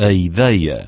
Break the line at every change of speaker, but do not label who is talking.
أي ذي